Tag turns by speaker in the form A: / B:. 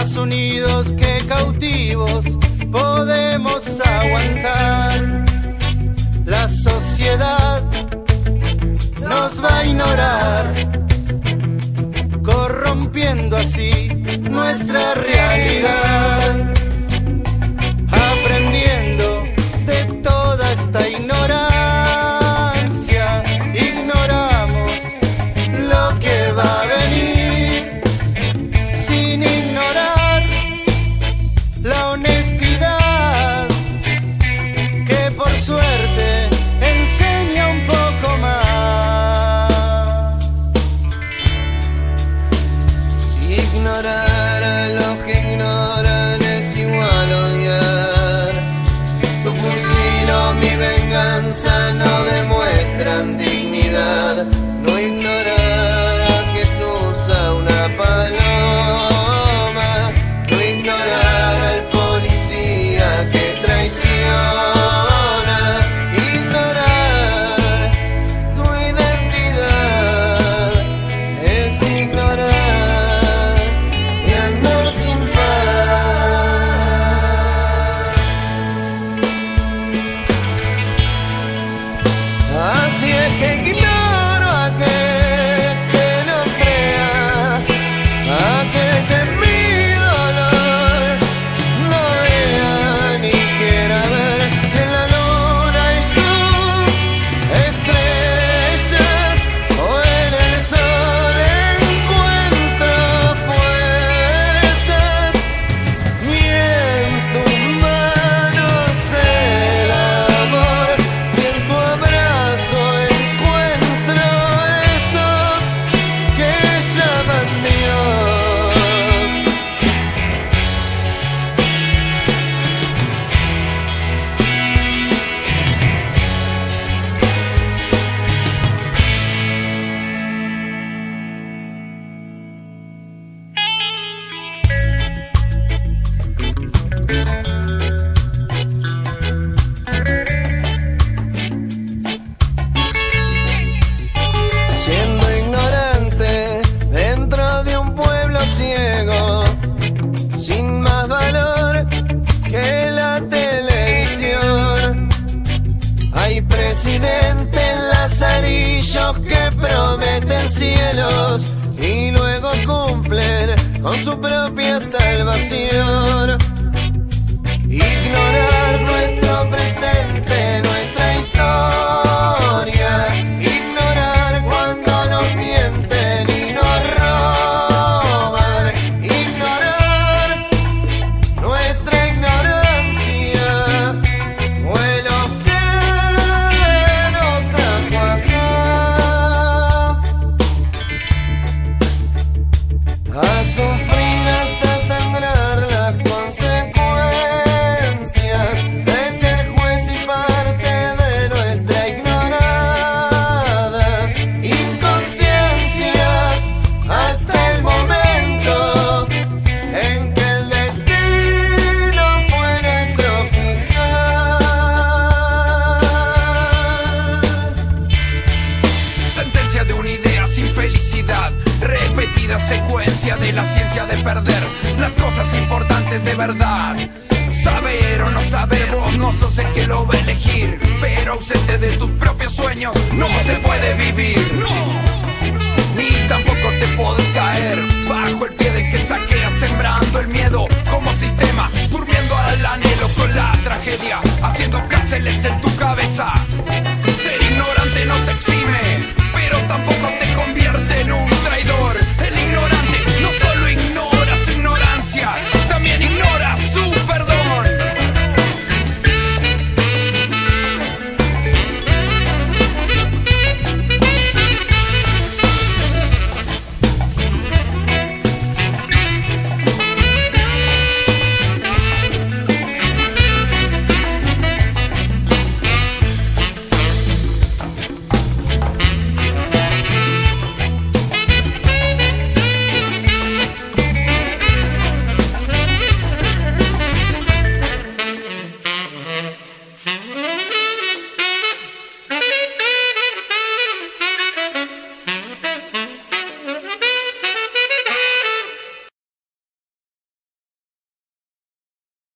A: más unidos que cautivos podemos aguantar. La sociedad nos va a ignorar, corrompiendo así nuestra realidad,
B: demuestran dignidad. No ignorar ciego, sin más valor que la televisión. Hay presidentes lazarillos que prometen cielos y luego cumplen con su propia salvación. Ignorar nuestro presente, de
C: una idea sin felicidad. Repetida secuencia de la ciencia de perder las cosas importantes de verdad. Saber o no saber, vos no sos el que lo va a elegir. Pero ausente de tus propios sueños, no se puede vivir. No, ni tampoco te podés caer